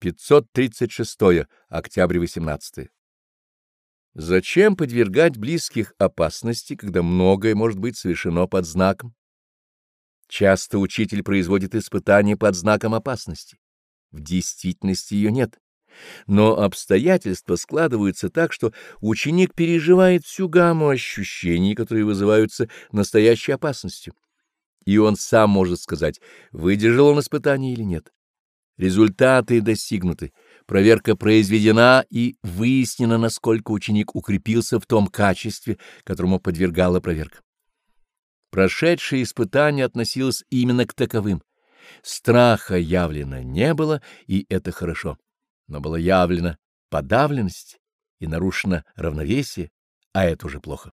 536. Октябрь 18. Зачем подвергать близких опасности, когда многое может быть совершено под знаком? Часто учитель производит испытания под знаком опасности. В действительности ее нет. Но обстоятельства складываются так, что ученик переживает всю гамму ощущений, которые вызываются настоящей опасностью. И он сам может сказать, выдержал он испытание или нет. Результаты достигнуты, проверка произведена и выяснено, насколько ученик укрепился в том качестве, которому подвергала проверка. Прошедшее испытание относилось именно к таковым. Страха явлено не было, и это хорошо. Но была явлена подавленность и нарушено равновесие, а это уже плохо.